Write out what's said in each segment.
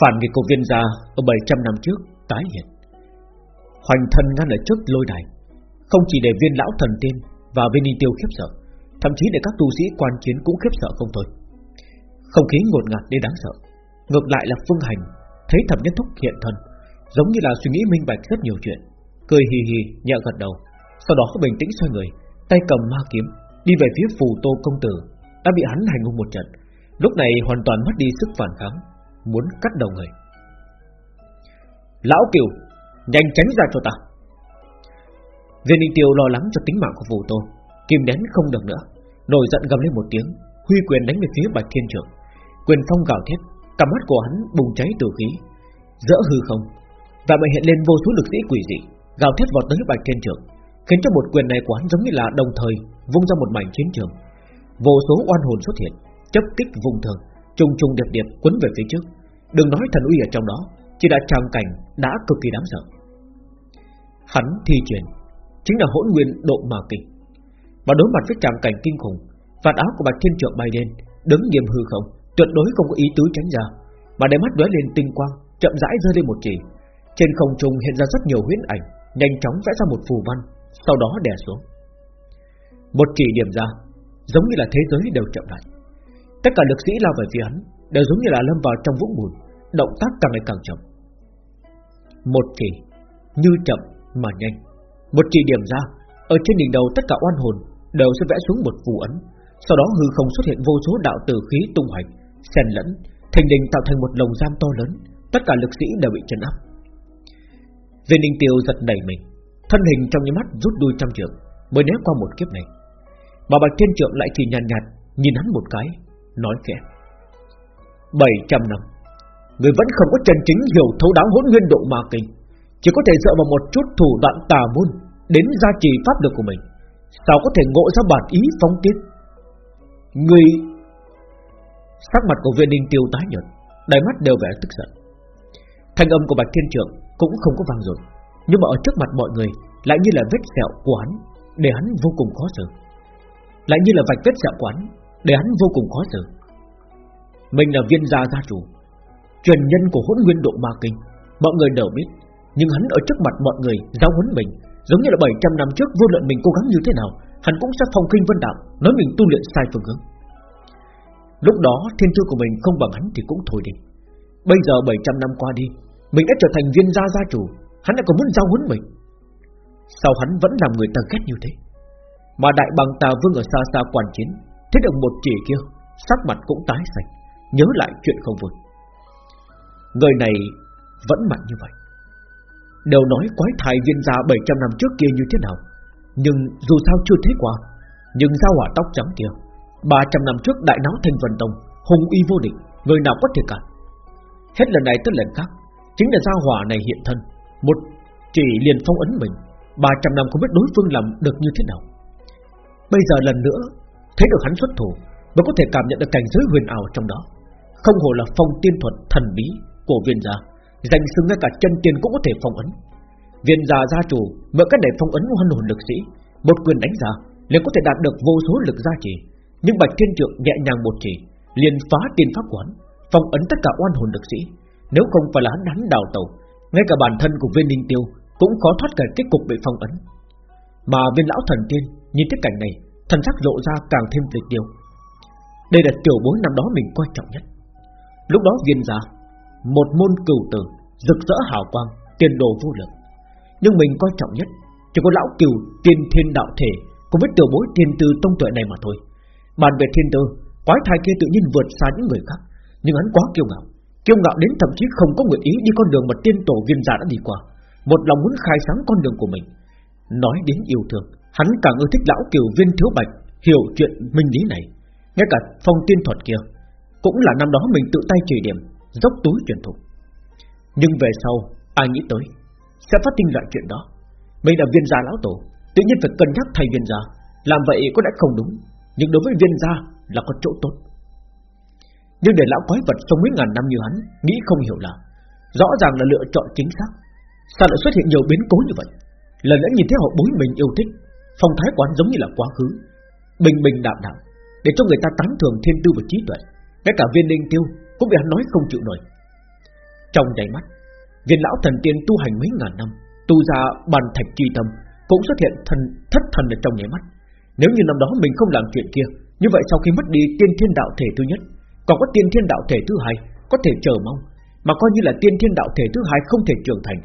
Phản nghịch của viên gia Ở 700 năm trước tái hiện. Hoành thân ngăn ở trước lôi đài, Không chỉ để viên lão thần tiên Và viên ninh tiêu khiếp sợ, Thậm chí để các tu sĩ quan chiến cũng khiếp sợ không thôi. Không khí ngột ngạt đến đáng sợ, Ngược lại là phương hành, Thấy thẩm nhất thúc hiện thân, Giống như là suy nghĩ minh bạch rất nhiều chuyện. Cười hì hì, nhẹ gật đầu, Sau đó bình tĩnh xoay người, Tay cầm ma kiếm, Đi về phía phù tô công tử, Đã bị hắn hành hung một trận. Lúc này hoàn toàn mất đi sức phản kháng. Muốn cắt đầu người. Lão Kiều Nhanh tránh ra cho ta. Viên Ninh Tiêu lo lắng cho tính mạng của Vũ tô Kim đến không được nữa Nổi giận gầm lên một tiếng Huy quyền đánh về phía Bạch Thiên Trưởng Quyền phong gào thét Cặp mắt của hắn bùng cháy từ khí dỡ hư không Và mà hiện lên vô số lực sĩ quỷ dị Gào thét vọt tới Bạch Thiên Trưởng Khiến cho một quyền này của hắn giống như là đồng thời Vung ra một mảnh chiến trường. Vô số oan hồn xuất hiện chấp kích vùng thường, trùng trùng điệp điệp quấn về phía trước. Đừng nói thần uy ở trong đó, chỉ đã trang cảnh đã cực kỳ đáng sợ. Hắn thi triển chính là hỗn nguyên độ mà kinh, và đối mặt với trang cảnh kinh khủng, vạt áo của bạch thiên trượng bay lên, đứng nghiêm hư không, tuyệt đối không có ý tứ tránh ra, mà để mắt đối lên tinh quang, chậm rãi rơi lên một chỉ. Trên không trung hiện ra rất nhiều huyễn ảnh, nhanh chóng vẽ ra một phù văn, sau đó đè xuống. Một chỉ điểm ra, giống như là thế giới đều chậm lại. Tất cả lực sĩ lao về phía hắn Đều giống như là lâm vào trong vũng bùn Động tác càng ngày càng chậm. Một chỉ Như chậm mà nhanh. Một chỉ điểm ra Ở trên đỉnh đầu tất cả oan hồn Đều sẽ vẽ xuống một phù ấn. Sau đó hư không xuất hiện vô số đạo tử khí tung hoành xen lẫn Thành đình tạo thành một lồng giam to lớn Tất cả lực sĩ đều bị trấn áp. Viên Ninh Tiêu giật đẩy mình Thân hình trong nháy mắt rút đuôi trăm trượng Mới né qua một kiếp này. Bà Bạch Thiên Trượng lại chỉ nhàn nhạt, nhạt Nhìn hắn một cái nói khẽ. 700 năm. Người vẫn không có chân chính hiểu thấu đáo hỗn nguyên độ ma kinh. Chỉ có thể dựa vào một chút thủ đoạn tà môn Đến gia trì pháp lực của mình. Sao có thể ngộ ra bản ý phóng tiết Người Sắc mặt của viên ninh tiêu tái nhợt Đáy mắt đều vẻ tức giận. Thanh âm của Bạch Thiên Trượng Cũng không có vang dội Nhưng mà ở trước mặt mọi người Lại như là vết sẹo của hắn Để hắn vô cùng khó xử. Lại như là vạch vết sẹo của hắn để hắn vô cùng khó xử. Mình là viên gia gia chủ, truyền nhân của hỗn nguyên độ ma kinh, mọi người đều biết, nhưng hắn ở trước mặt mọi người giáo huấn mình, giống như là 700 năm trước vô luận mình cố gắng như thế nào, hắn cũng sẽ phong kinh vân đạo, nói mình tu luyện sai phương hướng. Lúc đó thiên thư của mình không bằng hắn thì cũng thôi đi. Bây giờ 700 năm qua đi, mình đã trở thành viên gia gia chủ, hắn lại còn muốn giao huấn mình. Sao hắn vẫn làm người ta ghét như thế? Mà đại bằng tà vương ở xa xa quan chiến Thấy được một chỉ kia Sắc mặt cũng tái xanh Nhớ lại chuyện không vui Người này vẫn mạnh như vậy. Đều nói quái thai viên gia 700 năm trước kia như thế nào. Nhưng dù sao chưa thấy qua, Nhưng giao hỏa tóc trắng kia 300 năm trước đại náo thành vần tông Hùng uy vô địch, Người nào có thể cản? Hết lần này tới lần khác, Chính là giao hỏa này hiện thân, Một chỉ liền phong ấn mình 300 năm không biết đối phương làm được như thế nào. Bây giờ lần nữa, Thấy được hắn xuất thủ, Mới có thể cảm nhận được cảnh giới huyền ảo trong đó. Không hồ là phong tiên thuật thần bí của viên gia. Danh xưng ngay cả chân tiền cũng có thể phong ấn. Viên gia gia chủ mượn cách để phong ấn hoan hồn lực sĩ. Một quyền đánh ra, liền có thể đạt được vô số lực gia trì. Nhưng bạch thiên trượng nhẹ nhàng một chỉ, liền phá tiền pháp quán Phong ấn tất cả oan hồn lực sĩ. Nếu không phải là hắn đánh đào tẩu, Ngay cả bản thân của viên ninh tiêu Cũng khó thoát khỏi kết cục bị phong ấn. Mà viên lão thần tiên, nhìn thấy cảnh này, Thần sắc lộ ra càng thêm tuyệt điều Đây là tiểu bối năm đó mình quan trọng nhất. Lúc đó viên gia một môn cửu tử, Rực rỡ hào quang, Tiền đồ vô lượng. Nhưng mình quan trọng nhất Chỉ có lão cửu tiên thiên đạo thể Cùng với tiểu bối tiên tư tông tuệ này mà thôi. Bàn về thiên tư, Quái thai kia tự nhiên vượt xa những người khác, Nhưng hắn quá kiêu ngạo. Kiêu ngạo đến thậm chí không có nguyện ý đi con đường mà tiên tổ viên gia đã đi qua. Một lòng muốn khai sáng con đường của mình. Nói đến yêu thương, Hắn càng ưa thích lão kiều viên thiếu bạch Hiểu chuyện minh lý này. Ngay cả phong tiên thuật kia, Cũng là năm đó mình tự tay chỉ điểm Dốc túi truyền thụ. Nhưng về sau, ai nghĩ tới, Sẽ phát sinh loại chuyện đó. Mình là viên gia lão tổ, Tự nhiên phải cân nhắc thay viên gia. Làm vậy có lẽ không đúng, Nhưng đối với viên gia là có chỗ tốt. Nhưng để lão quái vật sống mấy ngàn năm như hắn Nghĩ không hiểu là, Rõ ràng là lựa chọn chính xác. Sao lại xuất hiện nhiều biến cố như vậy? Lần nữa nhìn thấy họ bối mình yêu thích, Phong thái quán giống như là quá khứ. Bình bình đạm đạm, Để cho người ta tán thường thiên tư và trí tuệ. Ngay cả viên đinh tiêu cũng bị hắn nói không chịu nổi. Trong nháy mắt, Viên lão thần tiên tu hành mấy ngàn năm, Tu ra bàn thạch chi tâm, Cũng xuất hiện thần, thất thần ở trong nháy mắt. Nếu như năm đó mình không làm chuyện kia, Như vậy sau khi mất đi tiên thiên đạo thể thứ nhất, Còn có tiên thiên đạo thể thứ hai, Có thể chờ mong, Mà coi như là tiên thiên đạo thể thứ hai không thể trưởng thành,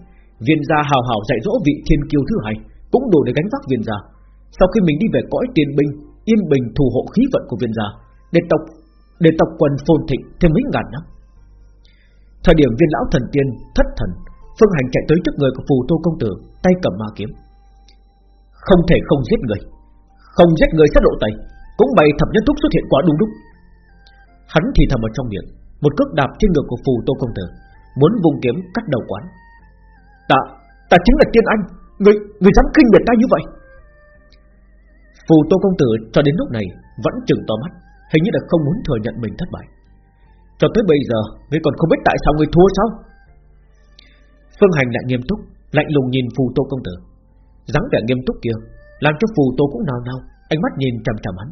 Viên gia hào hào dạy dỗ vị thiên kiêu thứ hai Cũng đủ để gánh vác viên gia. Sau khi mình đi về cõi tiên binh, Yên bình thủ hộ khí vận của viên gia, Để tộc để tộc quần phồn thịnh thêm mấy ngàn năm. Thời điểm viên lão thần tiên thất thần Phương Hành chạy tới trước người của phù tô công tử Tay cầm ma kiếm. Không thể không giết người Không giết người sẽ lộ tẩy, Cũng bày thập nhân thúc xuất hiện quá đúng lúc. Hắn thì thầm ở trong miệng Một cước đạp trên ngực của phù tô công tử Muốn vùng kiếm cắt đầu quán. Ta, ta chính là tiên anh Người, người dám kinh biệt ta như vậy? Phù tô công tử cho đến lúc này Vẫn chừng to mắt. Hình như là không muốn thừa nhận mình thất bại. Cho tới bây giờ, Ngươi còn không biết tại sao ngươi thua sao? Phương Hành lại nghiêm túc, Lạnh lùng nhìn phù tô công tử. Dáng vẻ nghiêm túc kia, Làm cho phù tô cũng nào nào Ánh mắt nhìn chằm chằm hắn.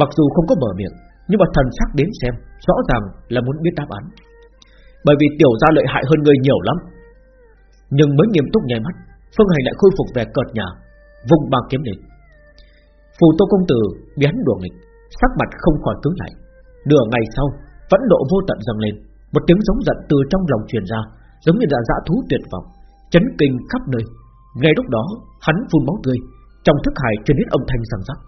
Mặc dù không có mở miệng, Nhưng mà thần sắc đến xem, Rõ ràng là muốn biết đáp án. Bởi vì tiểu gia lợi hại hơn người nhiều lắm. Nhưng mới nghiêm túc nhai mắt, Phương Hành lại khôi phục vẻ cợt nhà Vùng ba kiếm lên. Phù tô công tử biến đuổi nghịch. Sắc mặt không khỏi cứng lại Nửa ngày sau vẫn độ vô tận dâng lên. Một tiếng giống giận từ trong lòng truyền ra, Giống như là dã thú tuyệt vọng, Chấn kinh khắp nơi. Ngay lúc đó, hắn phun máu tươi, Trong thức hải truyền đến âm thanh sằng rắc.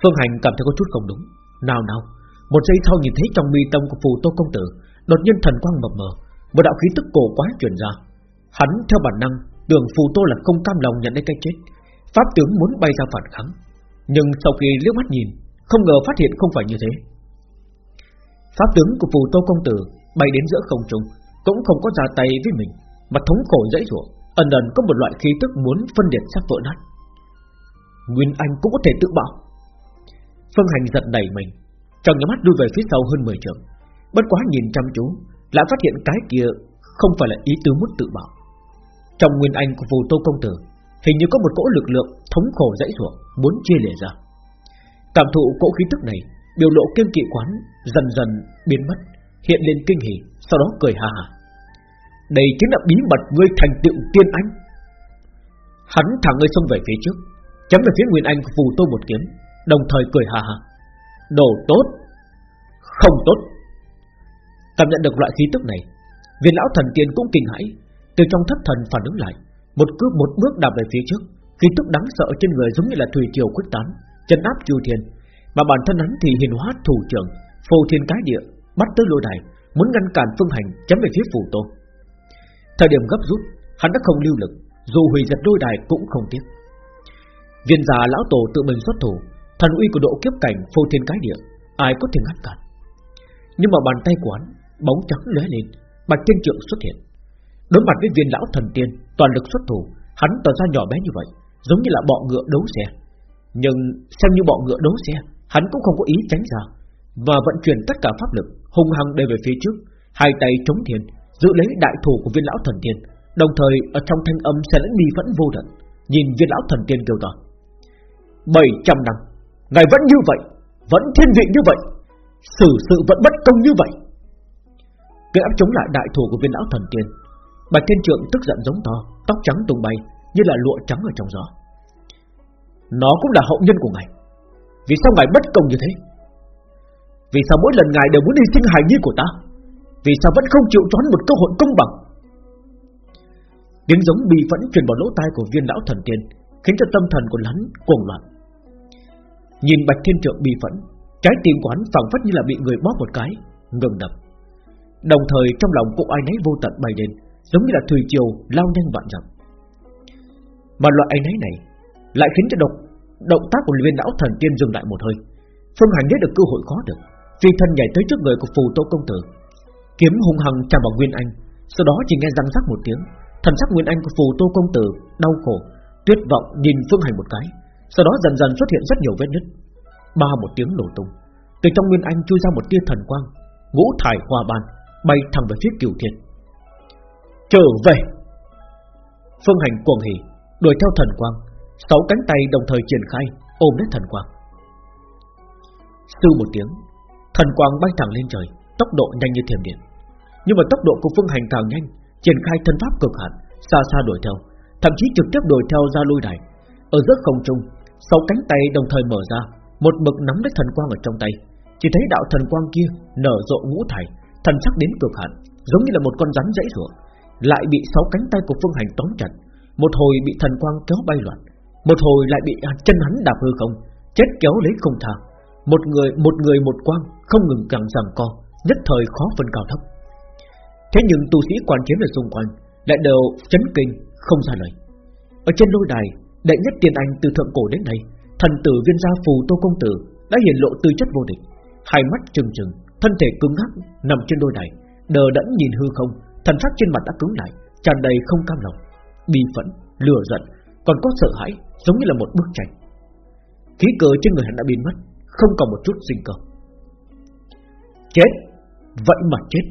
Phương Hành cảm thấy có chút không đúng. Nào nào, Một giây sau nhìn thấy trong mi tâm của phù tô công tử, Đột nhiên thần quang mập mờ, Một đạo khí tức cổ quá truyền ra. Hắn theo bản năng, tưởng phù tô là không cam lòng nhận lấy cái chết. Pháp tướng muốn bay ra phản kháng. Nhưng sau khi liếc mắt nhìn, Không ngờ phát hiện không phải như thế. Pháp tướng của phù tô công tử Bay đến giữa không trung, Cũng không có ra tay với mình, Mà thống khổ dãy rủa, Ẩn ẩn có một loại khí tức muốn phân liệt sắp vỡ nát. Nguyên Anh cũng có thể tự bảo. Phương Hành giật đẩy mình, Trong nhắm mắt đuôi về phía sau hơn 10 trường Bất quá nhìn chăm chú, Lại phát hiện cái kia không phải là ý tứ muốn tự bảo. Trong Nguyên Anh của phù tô công tử, Hình như có một cỗ lực lượng thống khổ dãy ruộng muốn chia lìa ra. Cảm thụ cỗ khí tức này, biểu lộ kiên kỵ quán dần dần biến mất, hiện lên kinh hỉ, sau đó cười hà hà. Đây chính là bí mật ngươi thành tựu tiên anh. Hắn thẳng người xông về phía trước, chấm về phía Nguyên Anh phù tô một kiếm, đồng thời cười hà hà. Đồ tốt, không tốt. Cảm nhận được loại khí tức này, viên lão thần tiên cũng kinh hãi, từ trong thất thần phản ứng lại, một cước một bước đạp về phía trước, khí tức đáng sợ trên người giống như là thủy triều quyết tán, chân áp chu thiên, mà bản thân hắn thì hiền hóa thủ trưởng, phù thiên cái địa, bắt tới lôi đài, muốn ngăn cản phương hành chấm về phía phù tô. Thời điểm gấp rút, hắn đã không lưu lực, dù hủy giật đôi đài cũng không tiếc. Viên già lão tổ tự mình xuất thủ, thần uy của độ kiếp cảnh phù thiên cái địa, ai có thể ngăn cản? Nhưng mà bàn tay của hắn bóng trắng lóe lên, bạch thiên trượng xuất hiện, đối mặt với viên lão thần tiên toàn lực xuất thủ, hắn tỏ ra nhỏ bé như vậy, giống như là bọ ngựa đấu xe. Nhưng xem như bọ ngựa đấu xe, hắn cũng không có ý tránh ra, và vận chuyển tất cả pháp lực hung hăng đẩy về phía trước, hai tay chống thiên, giữ lấy đại thủ của viên lão thần tiên, đồng thời ở trong thanh âm sẽ lẫn đi vẫn vô tận, nhìn viên lão thần tiên kêu to: bảy trăm năm, ngài vẫn như vậy, vẫn thiên vị như vậy, xử sự vẫn bất công như vậy. Cái áp chống lại đại thủ của viên lão thần tiên Bạch Thiên Trượng tức giận giống to Tóc trắng tung bay như là lụa trắng ở trong gió. Nó cũng là hậu nhân của ngài. Vì sao ngài bất công như thế? Vì sao mỗi lần ngài đều muốn đi sinh hài nhi của ta? Vì sao vẫn không chịu choán một cơ hội công bằng? Tiếng giống bị vẫn truyền vào lỗ tai của viên lão thần tiên, Khiến cho tâm thần của hắn cuồng loạn. Nhìn Bạch Thiên Trượng bị phẫn, Trái tim của hắn phẳng phất như là bị người bóp một cái, Ngừng đập. Đồng thời trong lòng cũng ai nấy vô tận bay lên, giống như là thủy triều lao nhanh vạn dặm. Mà loại ánh náy này lại khiến cho độc động tác của viên lão thần tiên dừng lại một hơi. Phương Hành biết được cơ hội khó được, phi thân nhảy tới trước người của phù tô công tử, kiếm hung hăng chạm vào Nguyên Anh, sau đó chỉ nghe răng rắc một tiếng, thần sắc Nguyên Anh của phù tô công tử đau khổ, tuyệt vọng nhìn Phương Hành một cái, sau đó dần dần xuất hiện rất nhiều vết nứt. Ba một tiếng nổ tung, từ trong Nguyên Anh chui ra một tia thần quang, ngũ thải hòa bàn bay thẳng về phía Cửu thiệt Trở về Phương hành cuồng hỉ Đuổi theo thần quang, Sáu cánh tay đồng thời triển khai, Ôm lấy thần quang. Sư một tiếng, Thần quang bay thẳng lên trời, Tốc độ nhanh như thiểm điện. Nhưng mà tốc độ của Phương Hành càng nhanh, Triển khai thân pháp cực hạn, Xa xa đuổi theo, Thậm chí trực tiếp đuổi theo ra lôi đài. Ở giữa không trung, Sáu cánh tay đồng thời mở ra, Một mực nắm lấy thần quang ở trong tay. Chỉ thấy đạo thần quang kia nở rộ ngũ thải, Thần sắc đến cực hạn, Giống như là một con rắn dãy rủa, Lại bị sáu cánh tay của Phương Hành tóm chặt. Một hồi bị thần quang kéo bay loạn, Một hồi lại bị à, chân hắn đạp hư không, Chết kéo lấy không thả. Một người một người một quang Không ngừng càng rằng co, Nhất thời khó phân cao thấp. Thế nhưng tu sĩ quan chiến ở xung quanh Lại đều chấn kinh, không ra lời. Ở trên lôi đài, Đệ nhất tiền anh từ thượng cổ đến nay Thần tử viên gia phù tô công tử Đã hiển lộ tư chất vô địch. Hai mắt trừng trừng, Thân thể cứng ngắc, nằm trên đôi đài, Đờ đẫn nhìn hư không, Thần sắc trên mặt đã cứng lại, tràn đầy không cam lòng. Bi phẫn, lửa giận Còn có sợ hãi giống như là một bức tranh. Khí cơ trên người hắn đã biến mất Không còn một chút sinh cơ. Chết vậy mà chết.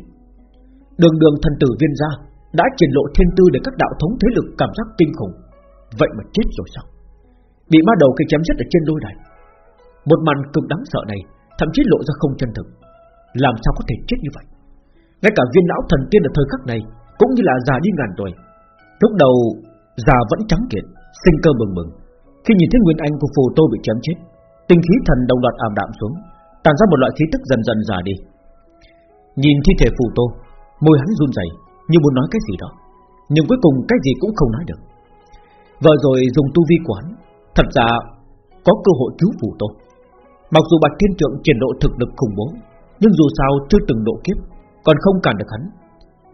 Đường đường thần tử viên gia Đã triển lộ thiên tư để các đạo thống thế lực cảm giác kinh khủng. Vậy mà chết rồi sao? Bị ma đầu cây chém giết ở trên đôi đài. Một màn cực đáng sợ này Thậm chí lộ ra không chân thực. Làm sao có thể chết như vậy? Ngay cả viên lão thần tiên ở thời khắc này Cũng như là già đi ngàn tuổi Lúc đầu, già vẫn trắng kiện, Sinh cơ bừng bừng. Khi nhìn thấy Nguyên Anh của phù tô bị chém chết. Tinh khí thần đồng loạt ảm đạm xuống, Tàn ra một loại khí tức dần dần già đi. Nhìn thi thể phù tô, Môi hắn run rẩy, như muốn nói cái gì đó. Nhưng cuối cùng cái gì cũng không nói được. Vợ rồi dùng tu vi quán Thật ra có cơ hội cứu phù tô. Mặc dù Bạch Thiên Trượng triển lộ thực lực khủng bố, Nhưng dù sao chưa từng độ kiếp, Còn không cản được hắn.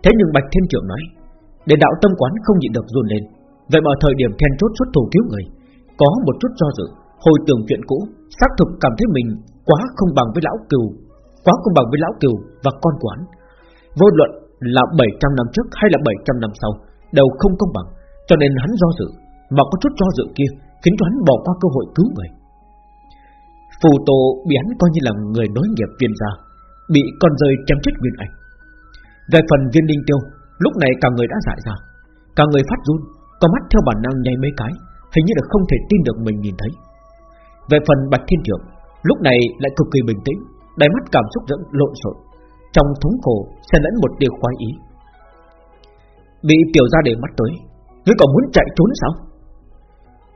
Thế nhưng Bạch Thiên Trượng nói để đạo tâm quán không nhịn được run lên. Vậy mà thời điểm then chốt xuất thủ cứu người, Có một chút do dự, Hồi tưởng chuyện cũ, Xác thực cảm thấy mình quá không bằng với lão cừu, Quá không bằng với lão cừu và con quán. Vô luận là 700 năm trước hay là 700 năm sau, Đều không công bằng, Cho nên hắn do dự, Mà có chút do dự kia Khiến cho hắn bỏ qua cơ hội cứu người. Phù Tô bị hắn coi như là người nối nghiệp viên gia, Bị con rơi chém chết Nguyên Anh. Về phần viên linh tiêu Lúc này cả người đã dại ra. Cả người phát run Có mắt theo bản năng nháy mấy cái, Hình như là không thể tin được mình nhìn thấy. Về phần Bạch Thiên Trưởng Lúc này lại cực kỳ bình tĩnh, Đáy mắt cảm xúc dẫn lộn xộn, Trong thống khổ sẽ lẫn một điều khoái ý. Bị tiểu gia để mắt tới, Ngươi còn muốn chạy trốn sao?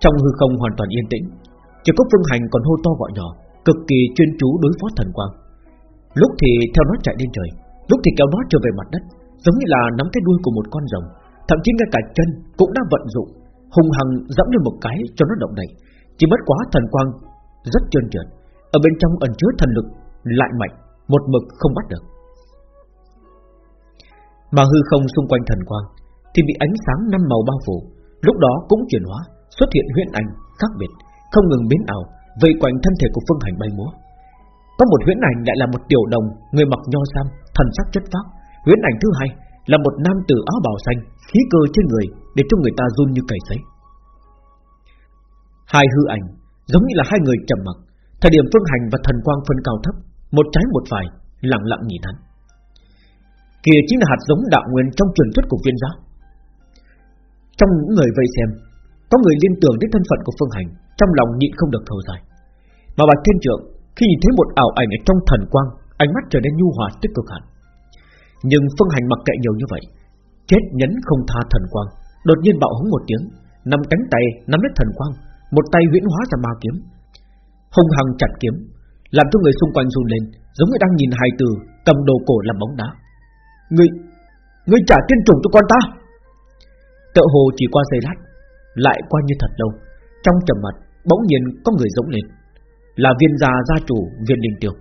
Trong hư không hoàn toàn yên tĩnh, chỉ có Phương Hành còn hô to gọi nhỏ, Cực kỳ chuyên chú đối phó thần quang. Lúc thì theo nó chạy lên trời, Lúc thì kéo nó trở về mặt đất. Giống như là nắm cái đuôi của một con rồng Thậm chí ngay cả chân cũng đã vận dụng Hùng hằng dẫm lên một cái cho nó động đậy Chỉ bất quá thần quang Rất trơn trượt Ở bên trong ẩn chứa thần lực lại mạnh Một mực không bắt được Mà hư không xung quanh thần quang Thì bị ánh sáng năm màu bao phủ Lúc đó cũng chuyển hóa Xuất hiện huyễn ảnh khác biệt không ngừng biến ảo, vây quanh thân thể của Phương Hành bay múa. Có một huyễn ảnh lại là một tiểu đồng, người mặc nho sam, thần sắc chất phác. Huyễn ảnh thứ hai là một nam tử áo bào xanh, khí cơ trên người để cho người ta run như cầy sấy. Hai hư ảnh giống như là hai người trầm mặc. Thời điểm Phương Hành và Thần Quang phân cao thấp, một trái một phải, lặng lặng nhìn hắn. Kia chính là hạt giống đạo nguyên trong truyền thuyết của viên giáo. Trong những người vây xem, có người liên tưởng đến thân phận của Phương Hành, trong lòng nhịn không được thở dài. Mà Bạch Thiên Trượng khi nhìn thấy một ảo ảnh ở trong thần quang, ánh mắt trở nên nhu hòa tích cực hẳn. Nhưng Phương Hành mặc kệ nhiều như vậy, chết nhấn không tha thần quang, đột nhiên bạo hống một tiếng, nằm cánh tay nắm lấy thần quang, một tay huyễn hóa ra ma kiếm, hung hăng chặt kiếm, làm cho người xung quanh run lên, giống như đang nhìn hài tử cầm đồ cổ làm bóng đá. Ngươi, ngươi trả tiên trùng cho con ta. Tự hồ chỉ qua giây lát, lại qua như thật lâu, trong trầm mặt Bỗng nhiên có người giống lên Là viên gia gia chủ viên đình tiêu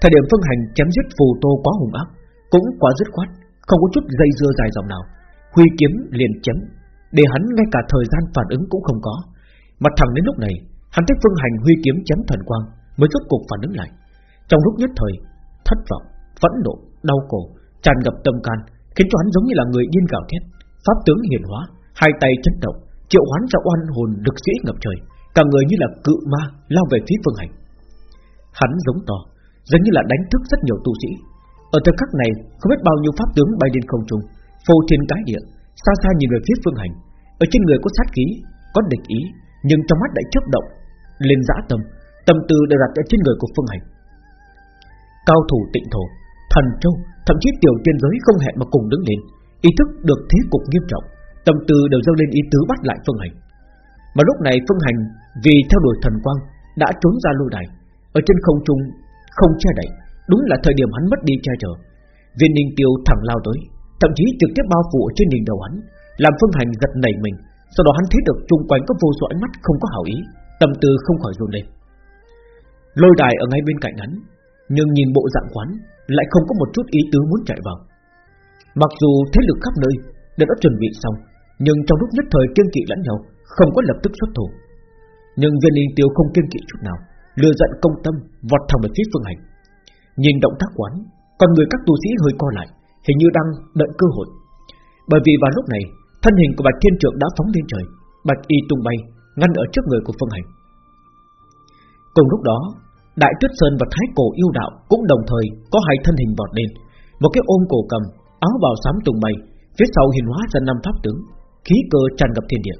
Thời điểm phương hành chém giết phù tô quá hùng ác cũng quá dứt khoát Không có chút dây dưa dài dòng nào Huy kiếm liền chém Để hắn ngay cả thời gian phản ứng cũng không có Mặt thẳng đến lúc này Hắn thấy phương hành huy kiếm chém thần quang Mới rốt cục phản ứng lại Trong lúc nhất thời Thất vọng, phẫn nộ, đau cổ Tràn ngập tâm can Khiến cho hắn giống như là người điên gạo thét Pháp tướng hiển hóa Hai tay chấn động triệu hoán ra oan hồn lực sĩ ngập trời, cả người như là cự ma lao về phía Phương Hành. Hắn giống to, giống như là đánh thức rất nhiều tu sĩ. Ở thời khắc này, không biết bao nhiêu pháp tướng bay lên không trung, phô thiên cái địa, xa xa nhìn về phía Phương Hành. Ở trên người có sát khí, có địch ý, nhưng trong mắt đã chớp động, lên dã tâm, tâm tư đều đặt ở trên người của Phương Hành. Cao thủ tịnh thổ, thần châu, thậm chí tiểu tiên giới không hẹn mà cùng đứng lên, ý thức được thế cục nghiêm trọng, tâm tư đều dâng lên ý tứ bắt lại Phương Hành. Mà lúc này Phương Hành vì theo đuổi thần quang đã trốn ra lưu đài, ở trên không trung không che đậy, đúng là thời điểm hắn mất đi che chở. Viên Ninh Tiêu thẳng lao tới, thậm chí trực tiếp bao phủ trên đỉnh đầu hắn, làm Phương Hành giật nảy mình. Sau đó hắn thấy được chung quanh có vô số ánh mắt không có hảo ý, tâm tư không khỏi run lên. Lôi đài ở ngay bên cạnh hắn, nhưng nhìn bộ dạng quán lại không có một chút ý tứ muốn chạy vào. Mặc dù thế lực khắp nơi đã đã chuẩn bị xong, nhưng trong lúc nhất thời kiên kỵ lẫn nhau, không có lập tức xuất thủ. Nhưng viên Ninh tiêu không kiên kỵ chút nào, lừa giận công tâm vọt thẳng về phía phương hành. Nhìn động tác quán, con người các tu sĩ hơi co lại, hình như đang đợi cơ hội. Bởi vì vào lúc này, thân hình của bạch thiên trượng đã phóng lên trời, bạch y tung bay, ngăn ở trước người của phương hành. Cùng lúc đó, Đại Tuyết Sơn và Thái Cổ yêu đạo cũng đồng thời có hai thân hình vọt lên, một cái ôm cổ cầm, áo bào xám tung bay, phía sau hình hóa ra năm pháp tướng, khí cơ tràn ngập thiên địa.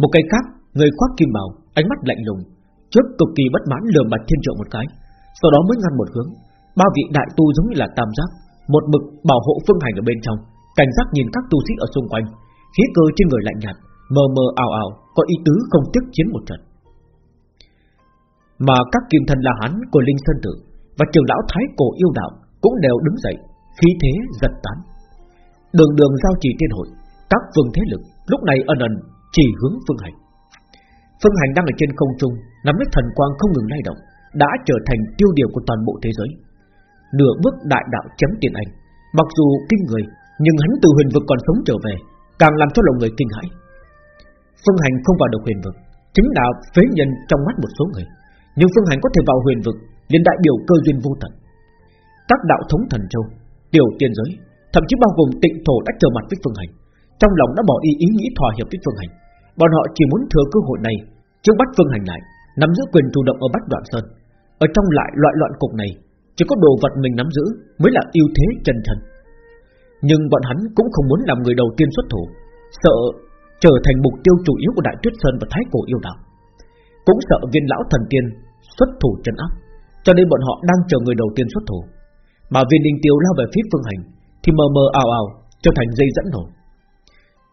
Một cái khác, người khoác kim bào, ánh mắt lạnh lùng, trước cực kỳ bất mãn lườm bạch thiên trượng một cái, sau đó mới ngăn một hướng. Ba vị đại tu giống như là tam giác, một mực bảo hộ phương hành ở bên trong, cảnh giác nhìn các tu sĩ ở xung quanh, khí cơ trên người lạnh nhạt, mờ mờ ảo ảo, có ý tứ không tiếc chiến một trận. Mà các kim thần là hắn của Linh Sơn Tử và trường lão thái cổ yêu đạo cũng đều đứng dậy, khí thế giật tán. Đường đường giao trì tiên hội, các phương thế lực lúc này ẩn ẩn chỉ hướng phương hành. Phương hành đang ở trên không trung, nắm lấy thần quang không ngừng lay động, đã trở thành tiêu điểm của toàn bộ thế giới. Nửa bước đại đạo chấm tiền ảnh. mặc dù kinh người, nhưng hắn từ huyền vực còn sống trở về, càng làm cho lòng người kinh hãi. Phương hành không vào được huyền vực, chính là phế nhân trong mắt một số người. Nhưng Phương Hành có thể vào huyền vực liền đại biểu cơ duyên vô tận Các đạo thống thần châu Tiểu tiên giới Thậm chí bao gồm tịnh thổ đã trở mặt với Phương Hành Trong lòng đã bỏ ý ý nghĩ thỏa hiệp với Phương Hành Bọn họ chỉ muốn thừa cơ hội này Trước bắt Phương Hành lại Nắm giữ quyền chủ động ở Bát Đoạn Sơn Ở trong lại loại loạn cục này chỉ có đồ vật mình nắm giữ Mới là ưu thế chân thần. Nhưng bọn hắn cũng không muốn làm người đầu tiên xuất thủ Sợ trở thành mục tiêu chủ yếu của Đại Tuyết Sơn và Thái Cổ yêu đạo Cũng sợ viên lão thần tiên xuất thủ chân áp, cho nên bọn họ đang chờ người đầu tiên xuất thủ. Mà viên đình tiêu lao về phía phương hành, thì mờ mờ ảo ảo trở thành dây dẫn nổi.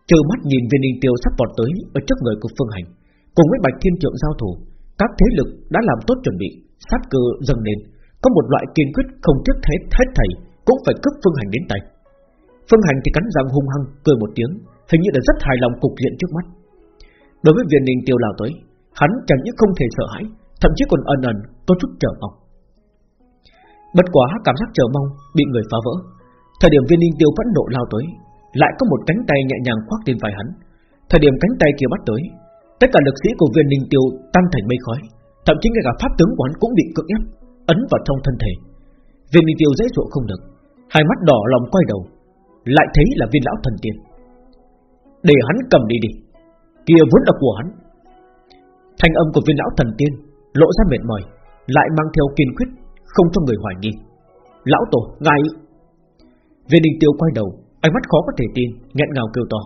chờ mắt nhìn viên đình tiêu sắp vọt tới ở trước người của phương hành, cùng với bạch thiên trượng giao thủ, các thế lực đã làm tốt chuẩn bị, sát cơ dâng lên, có một loại kiên quyết không tiếc thế hết thầy cũng phải cướp phương hành đến tay. Phương hành thì cắn răng hung hăng cười một tiếng, hình như là rất hài lòng cục diện trước mắt. Đối với viên đình tiêu lao tới, hắn chẳng những không thể sợ hãi, thậm chí còn ẩn ẩn có chút chờ mong. Bất quá cảm giác chờ mong bị người phá vỡ. Thời điểm viên ninh tiêu vẫn nộ lao tới, lại có một cánh tay nhẹ nhàng khoác lên vai hắn. Thời điểm cánh tay kia bắt tới, tất cả lực sĩ của viên ninh tiêu tan thành mây khói, thậm chí ngay cả pháp tướng của hắn cũng bị cưỡng ép ấn vào trong thân thể. Viên Minh tiêu dễ dụ không được, hai mắt đỏ lòng quay đầu, lại thấy là viên lão thần tiên. Để hắn cầm đi đi, kia vốn là của hắn. Thanh âm của viên lão thần tiên lộ ra mệt mỏi, lại mang theo kiên quyết, không cho người hoài nghi. Lão tổ, ngài! Viên Đình Tiêu quay đầu, ánh mắt khó có thể tin, nghẹn ngào kêu to.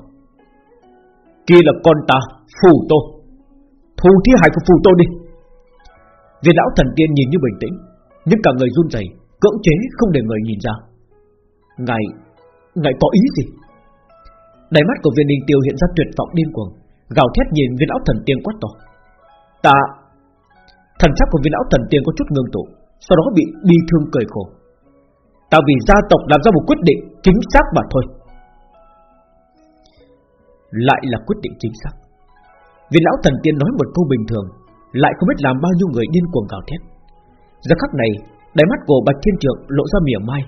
Kia là con ta, phù tô. Thù thi hài của phù tô đi. Viên lão thần tiên nhìn như bình tĩnh, nhưng cả người run rẩy, cưỡng chế không để người nhìn ra. Ngài, ngài có ý gì? Đáy mắt của viên đình tiêu hiện ra tuyệt vọng điên cuồng, gào thét nhìn viên lão thần tiên quát to. Ta, Thần sắc của viên lão thần tiên có chút ngưng tụ Sau đó bị bi thương cười khổ Ta vì gia tộc làm ra một quyết định Chính xác mà thôi Lại là quyết định chính xác Viên lão thần tiên nói một câu bình thường lại không biết làm bao nhiêu người điên cuồng gào thét. Giờ khắc này, Đáy mắt của Bạch Thiên Trượng lộ ra mỉa mai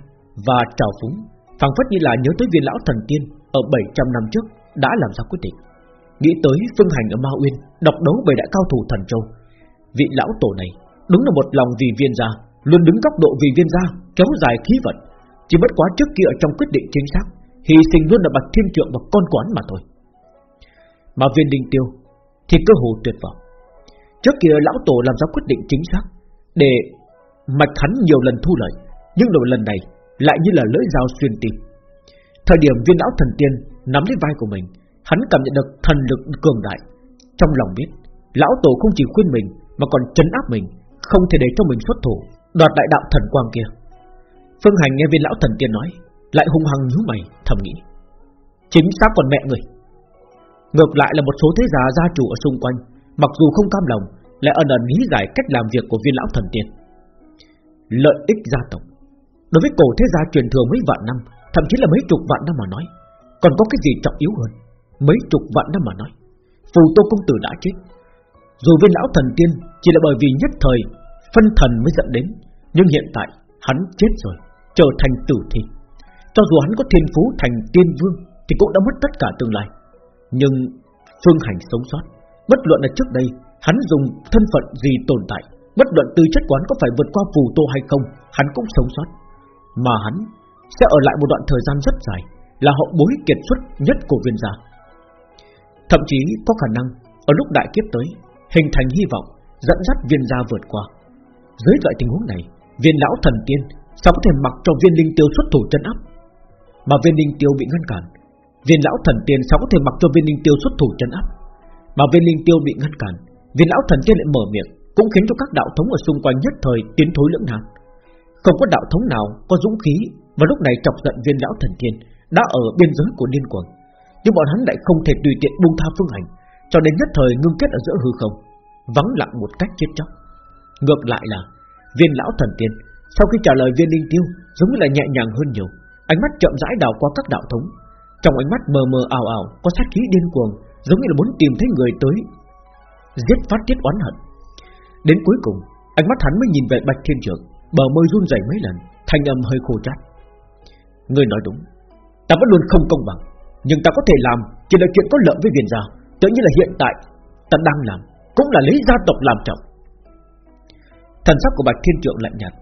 Và trào phúng, phảng phất như là nhớ tới viên lão thần tiên Ở 700 năm trước đã làm ra quyết định. Nghĩ tới phương hành ở Ma Uyên, Độc đấu bởi đại cao thủ thần châu, Vị lão tổ này Đúng là một lòng vì viên gia, Luôn đứng góc độ vì viên gia, Kéo dài khí vận, Chỉ bất quá trước kia ở trong quyết định chính xác, Hy sinh luôn là bạch thiên trượng và con quán mà thôi. Mà viên linh tiêu, Thì cơ hồ tuyệt vọng. Trước kia lão tổ làm ra quyết định chính xác Để mạch hắn nhiều lần thu lợi Nhưng đổi lần này Lại như là lưỡi dao xuyên tim. Thời điểm viên lão thần tiên Nắm lấy vai của mình Hắn cảm nhận được thần lực cường đại. Trong lòng biết Lão tổ không chỉ khuyên mình mà còn chấn áp mình, không thể để cho mình xuất thủ, đoạt đại đạo thần quang kia. Phương Hành nghe viên lão thần tiên nói Lại hung hăng nhíu mày thầm nghĩ Chính xác còn mẹ người. Ngược lại là một số thế gia gia chủ ở xung quanh Mặc dù không cam lòng, Lại ẩn ẩn lý giải cách làm việc của viên lão thần tiên. Lợi ích gia tộc. Đối với cổ thế gia truyền thừa mấy vạn năm, Thậm chí là mấy chục vạn năm mà nói, Còn có cái gì trọng yếu hơn? Mấy chục vạn năm mà nói. Phù Tô Công Tử đã chết. Dù viên lão thần tiên Chỉ là bởi vì nhất thời Phân thần mới dẫn đến, Nhưng hiện tại hắn chết rồi, Trở thành tử thi. Cho dù hắn có thiên phú thành tiên vương Thì cũng đã mất tất cả tương lai, Nhưng phương hành sống sót. Bất luận là trước đây, Hắn dùng thân phận gì tồn tại, Bất luận tư chất quán có phải vượt qua phù tô hay không, Hắn cũng sống sót. Mà hắn sẽ ở lại một đoạn thời gian rất dài, Là hậu bối kiệt xuất nhất của viên gia. Thậm chí có khả năng, Ở lúc đại kiếp tới, Hình thành hy vọng, dẫn dắt viên gia vượt qua. Dưới loại tình huống này, Viên lão thần tiên Sao có thể mặc cho viên linh tiêu xuất thủ chân áp? Mà viên linh tiêu bị ngăn cản, Viên lão thần tiên sao có thể mặc cho viên linh tiêu xuất thủ chân áp? Mà viên linh tiêu bị ngăn cản, Viên lão thần tiên lại mở miệng, Cũng khiến cho các đạo thống ở xung quanh nhất thời tiến thối lưỡng nan. Không có đạo thống nào có dũng khí, Và lúc này chọc giận viên lão thần tiên Đã ở biên giới của điên cuồng. Nhưng bọn hắn lại không thể tùy tiện buông tha phương hành, Cho đến nhất thời ngưng kết ở giữa hư không, Vắng lặng một cách chết chóc. Ngược lại là, Viên lão thần tiên Sau khi trả lời viên linh tiêu, Giống như là nhẹ nhàng hơn nhiều, Ánh mắt chậm rãi đảo qua các đạo thống. Trong ánh mắt mờ mờ ảo ảo Có sát khí điên cuồng Giống như là muốn tìm thấy người tới, Giết phát tiết oán hận. Đến cuối cùng, Ánh mắt hắn mới nhìn về bạch thiên trưởng Bờ môi run rẩy mấy lần, Thanh âm hơi khô chát. Người nói đúng, Ta vẫn luôn không công bằng, Nhưng ta có thể làm Chỉ là chuyện có lợi với viền gia, Tự như là hiện tại Ta đang làm Cũng là lấy gia tộc làm trọng. Thần sắc của Bạch Thiên Trượng lạnh nhạt,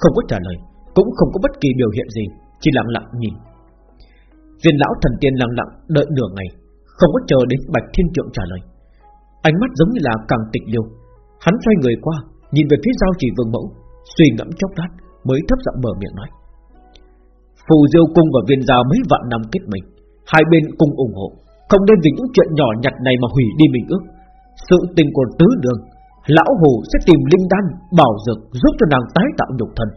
Không có trả lời, Cũng không có bất kỳ biểu hiện gì, Chỉ lặng lặng nhìn. Viên lão thần tiên lặng lặng đợi nửa ngày không có chờ đến Bạch Thiên Trượng trả lời. Ánh mắt giống như là càng tịch liêu. Hắn xoay người qua, Nhìn về phía giao chỉ vương mẫu, Suy ngẫm chốc lát, mới thấp giọng mở miệng nói. Phù Diêu Cung và Viên Gia mấy vạn năm kết mình, Hai bên cùng ủng hộ, Không nên vì những chuyện nhỏ nhặt này mà hủy đi mình ước. Sự tình của tứ đường, Lão Hồ sẽ tìm linh đan Bảo dược giúp cho nàng tái tạo nhục thân.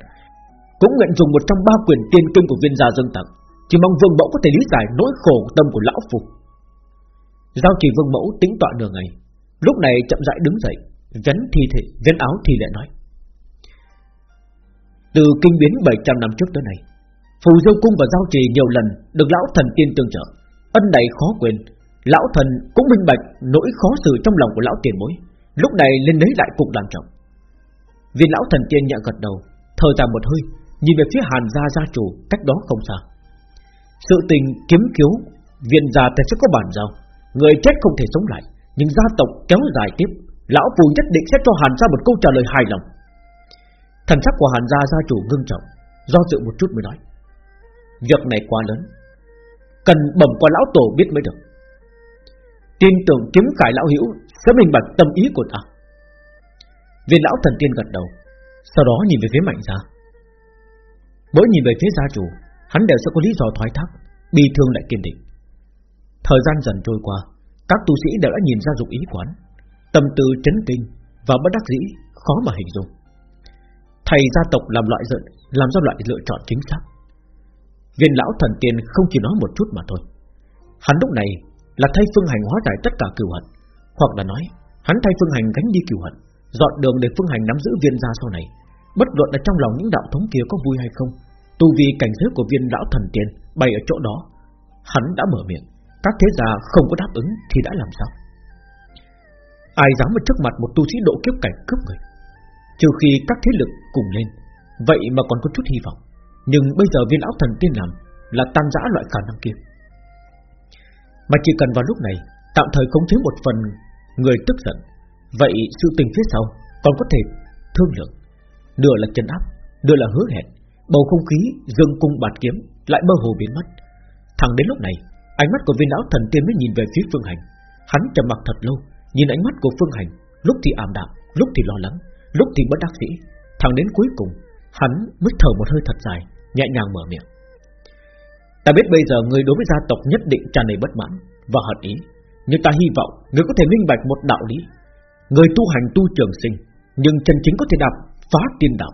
Cũng nguyện dùng một trong ba quyền tiên kinh của viên gia dân tặng, Chỉ mong vương mẫu có thể lý giải nỗi khổ tâm của lão phù. Giao trì vương mẫu tính tọa nửa ngày Lúc này chậm rãi đứng dậy Vén thi thể, vén áo thì lệ nói. Từ kinh biến 700 năm trước tới nay Phù Diêu Cung và Giao Trì nhiều lần Được lão thần tiên tương trợ. Ân này khó quên Lão thần cũng minh bạch nỗi khó xử trong lòng của lão tiền bối. Lúc này lên lấy lại cục làm trọng. Viên lão thần tiên nhẹ gật đầu Thở dài một hơi Nhìn về phía hàn gia gia chủ cách đó không xa. Sự tình kiếm cứu Viên gia ta sẽ có bản giao. Người chết không thể sống lại, Nhưng gia tộc kéo dài tiếp Lão phù nhất định sẽ cho hàn gia một câu trả lời hài lòng. Thần sắc của hàn gia gia chủ ngưng trọng, Do dự một chút mới nói, Việc này quá lớn, Cần bẩm qua lão tổ biết mới được. Tin tưởng kiếm cải lão hữu Sẽ minh bạch tâm ý của ta. Viên lão thần tiên gật đầu, Sau đó nhìn về phía mạnh gia. Mỗi nhìn về phía gia chủ, Hắn đều sẽ có lý do thoái thác, Bi thương lại kiên định. Thời gian dần trôi qua, Các tu sĩ đều đã nhìn ra dụng ý quán Tâm tư chấn kinh Và bất đắc dĩ khó mà hình dung. Thầy gia tộc làm loại giận, Làm ra loại lựa chọn chính xác. Viên lão thần tiên không chỉ nói một chút mà thôi. Hắn lúc này là thay phương hành hóa giải tất cả cửu hận, Hoặc là nói, Hắn thay phương hành gánh đi cửu hận, Dọn đường để phương hành nắm giữ viên gia sau này. Bất luận là trong lòng những đạo thống kia có vui hay không, Tu vì cảnh giới của viên lão thần tiên Bày ở chỗ đó, Hắn đã mở miệng. Các thế gia không có đáp ứng thì đã làm sao? Ai dám ở trước mặt một tu sĩ độ kiếp cảnh cướp người? Trừ khi các thế lực cùng lên Vậy mà còn có chút hy vọng. Nhưng bây giờ viên lão thần tiên làm Là tan rã loại khả năng kia. Mà chỉ cần vào lúc này Tạm thời khống chế một phần người tức giận Vậy sự tình phía sau Còn có thể thương lượng. Nửa là chân áp, nửa là hứa hẹn Bầu không khí dương cung bạt kiếm Lại mơ hồ biến mất. Thẳng đến lúc này Ánh mắt của viên lão thần tiên mới nhìn về phía phương hành. Hắn trầm mặc thật lâu Nhìn ánh mắt của phương hành Lúc thì ảm đạm, lúc thì lo lắng Lúc thì bất đắc dĩ. Thẳng đến cuối cùng Hắn mới thở một hơi thật dài Nhẹ nhàng mở miệng. Ta biết bây giờ người đối với gia tộc nhất định tràn đầy bất mãn Và hận ý Nhưng ta hy vọng người có thể minh bạch một đạo lý. Người tu hành tu trường sinh Nhưng chân chính có thể đạp phá tiên đạo.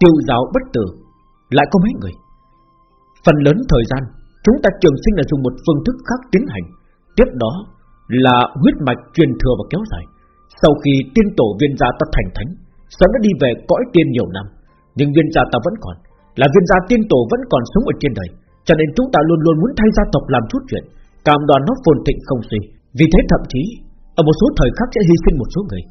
Tiêu giáo bất tử Lại có mấy người? Phần lớn thời gian Chúng ta trường sinh là dùng một phương thức khác tiến hành. Tiếp đó là huyết mạch truyền thừa và kéo dài. Sau khi tiên tổ viên gia ta thành thánh, Sớm đã đi về cõi tiên nhiều năm, Nhưng viên gia ta vẫn còn. Là viên gia tiên tổ vẫn còn sống ở trên đời, Cho nên chúng ta luôn luôn muốn thay gia tộc làm chút chuyện. Cảm đoàn nó phồn thịnh không suy. Vì thế thậm chí, Ở một số thời khắc sẽ hy sinh một số người,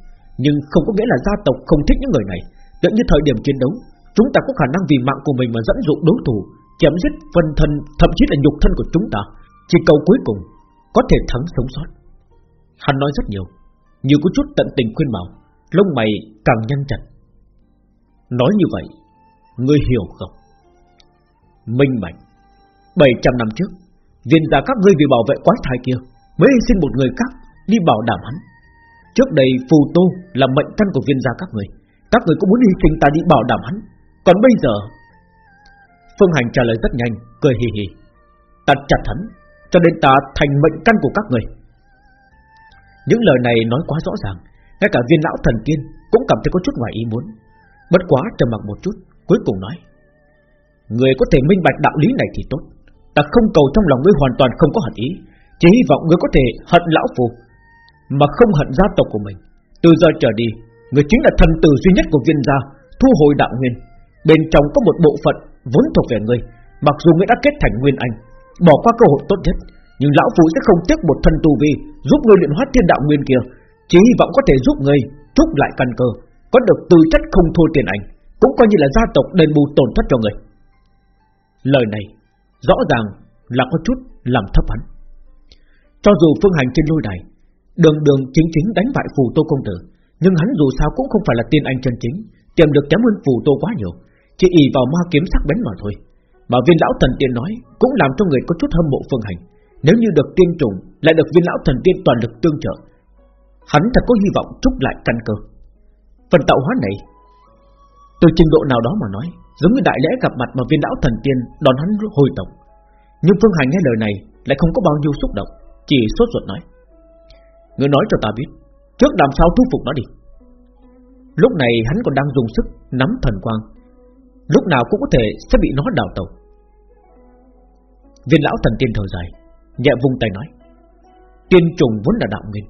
Nhưng không có nghĩa là gia tộc không thích những người này. Tự như thời điểm chiến đấu, Chúng ta có khả năng vì mạng của mình mà dẫn dụ đối thủ Chém giết phân thân, Thậm chí là nhục thân của chúng ta, Chỉ cầu cuối cùng Có thể thắng sống sót. Hắn nói rất nhiều, Như có chút tận tình khuyên bảo, Lông mày càng nhăn chặt. Nói như vậy, Ngươi hiểu không? Minh bạch 700 năm trước, Viên gia các ngươi vì bảo vệ quái thai kia Mới hy sinh một người khác đi bảo đảm hắn. Trước đây phù tô là mệnh căn của viên gia các người Các người cũng muốn hy sinh ta đi bảo đảm hắn. Còn bây giờ Phương Hành trả lời rất nhanh, Cười hì hì. Ta chặt hắn, Cho nên ta thành mệnh căn của các người. Những lời này nói quá rõ ràng, Ngay cả viên lão thần tiên Cũng cảm thấy có chút ngoài ý muốn. Bất quá trầm mặc một chút, Cuối cùng nói, Người có thể minh bạch đạo lý này thì tốt. Ta không cầu trong lòng ngươi hoàn toàn không có hận ý, Chỉ hy vọng ngươi có thể hận lão phù, Mà không hận gia tộc của mình. Từ giờ trở đi Người chính là thần tử duy nhất của viên gia, Thu hồi đạo nguyên. Bên trong có một bộ phận vốn thuộc về ngươi, Mặc dù ngươi đã kết thành nguyên anh, Bỏ qua cơ hội tốt nhất, Nhưng lão phù sẽ không tiếc một thân tu vi Giúp ngươi luyện hóa thiên đạo nguyên kia Chỉ hy vọng có thể giúp ngươi trúc lại căn cơ, Có được tư chất không thua tiền ảnh, Cũng coi như là gia tộc đền bù tổn thất cho người Lời này, Rõ ràng là có chút làm thấp hắn. Cho dù phương hành trên lôi đài, Đường đường chính chính đánh bại phù tô công tử, Nhưng hắn dù sao cũng không phải là tiên anh chân chính Tìm được kém hơn phù tô quá nhiều chỉ ỷ vào ma kiếm sắc bén mà thôi. Mà viên lão thần tiên nói Cũng làm cho người có chút hâm mộ phương hành. Nếu như được tiên trùng, Lại được viên lão thần tiên toàn lực tương trợ. Hắn thật có hy vọng trúc lại căn cơ. Phần tạo hóa này, Từ trình độ nào đó mà nói, Giống như đại lễ gặp mặt mà viên lão thần tiên Đón hắn hồi tộc. Nhưng Phương Hành nghe lời này Lại không có bao nhiêu xúc động, Chỉ sốt ruột nói. Người nói cho ta biết, Trước làm sao thu phục nó đi. Lúc này hắn còn đang dùng sức Nắm thần quang Lúc nào cũng có thể sẽ bị nó đào tẩu. Viên lão thần tiên thở dài, Nhẹ vung tay nói, Tiên trùng vốn là đạo nguyên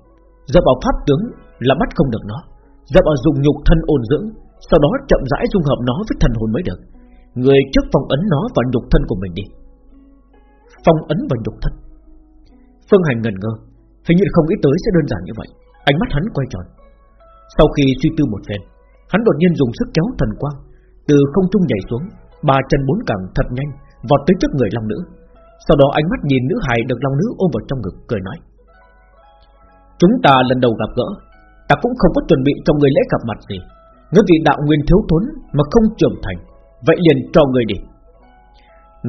Giờ bảo pháp tướng là bắt không được nó Giờ bảo dùng nhục thân ôn dưỡng, sau đó chậm rãi dung hợp nó với thần hồn mới được. Người trước phong ấn nó vào nhục thân của mình đi. Phong ấn vào nhục thân. Phương Hành ngần ngơ, Hình như không nghĩ tới sẽ đơn giản như vậy. Ánh mắt hắn quay tròn. Sau khi suy tư một phen, Hắn đột nhiên dùng sức kéo thần quang từ không trung nhảy xuống, Ba chân bốn cẳng thật nhanh, Vọt tới trước người long nữ. Sau đó ánh mắt nhìn nữ hài được long nữ ôm vào trong ngực, Cười nói. Chúng ta lần đầu gặp gỡ, Ta cũng không có chuẩn bị cho người lễ gặp mặt gì. Ngươi vì đạo nguyên thiếu thốn Mà không trưởng thành, Vậy liền cho người đi.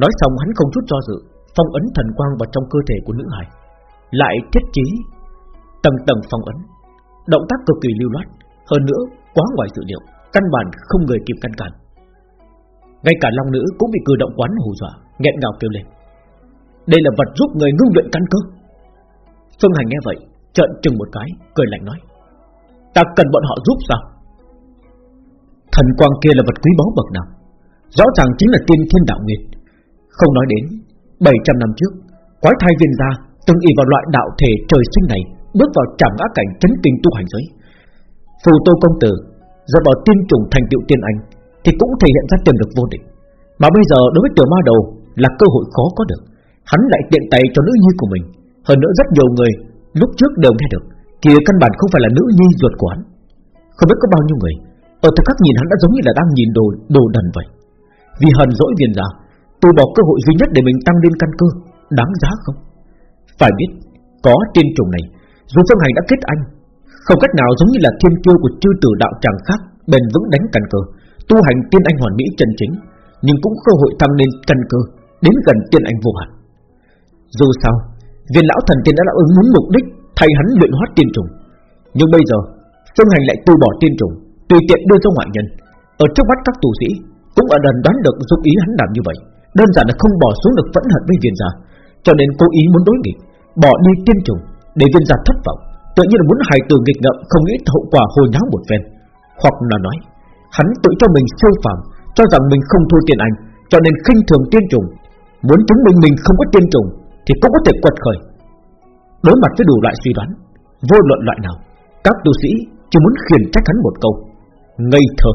Nói xong hắn không chút do dự, Phong ấn thần quang vào trong cơ thể của nữ hài. Lại thiết trí Tầng tầng phong ấn, Động tác cực kỳ lưu loát, Hơn nữa quá ngoài dự liệu, Căn bản không người kịp căn cản. Ngay cả long nữ cũng bị cử động quán hù dọa, nghẹn ngào kêu lên. Đây là vật giúp người ngưng luyện căn cơ. Phương Hành nghe vậy, Trợn chừng một cái, Cười lạnh nói, Ta cần bọn họ giúp sao? Thần quang kia là vật quý báu bậc nào? Rõ ràng chính là tiên thiên đạo nguyên. Không nói đến 700 năm trước, Quái thai viên gia từng ý vào loại đạo thể trời sinh này, Bước vào trảm ngã cảnh chấn kinh tu hành giới. Phù tô công tử Giờ bảo tiên trùng thành tựu tiên anh thì cũng thể hiện ra tiềm lực vô địch. Mà bây giờ đối với tiểu ma đầu Là cơ hội khó có được. Hắn lại tiện tay cho nữ nhi của mình. Hơn nữa rất nhiều người lúc trước đều nghe được kia căn bản không phải là nữ nhi ruột của hắn. Không biết có bao nhiêu người, ở thời khắc nhìn hắn đã giống như là đang nhìn đồ đồ đần vậy. Vì hờn dỗi viên giả Từ bỏ cơ hội duy nhất để mình tăng lên căn cơ, Đáng giá không? Phải biết, Có tiên trùng này, Dù phương hành đã kết anh, Không cách nào giống như là thiên kiêu của chư tử đạo tràng khác Bền vững đánh căn cơ. Tu hành tiên anh hoàn mỹ chân chính, Nhưng cũng cơ hội tăng lên căn cơ, Đến gần tiên anh vô hạn. Dù sao, Viên lão thần tiên đã đáp ứng muốn mục đích Thay hắn luyện hóa tiên trùng. Nhưng bây giờ, Phương hành lại từ bỏ tiên trùng, tùy tiện đưa cho ngoại nhân. Ở trước mắt các tù sĩ, cũng ở đần đoán được dụng ý hắn làm như vậy. Đơn giản là không bỏ xuống được phẫn hận với viên gia, cho nên cố ý muốn đối nghịch, bỏ đi tiên trùng, để viên gia thất vọng. Tự nhiên là muốn hài từ nghịch ngợm, không nghĩ hậu quả hồi nháo một phen. Hoặc là nói hắn tự cho mình siêu phàm, cho rằng mình không thua tiền anh, Cho nên khinh thường tiên trùng Muốn chứng minh mình không có tiên trùng Thì cũng có thể quật khởi. Đối mặt với đủ loại suy đoán, Vô luận loại nào, Các tu sĩ chỉ muốn khiển trách hắn một câu, Ngây thơ.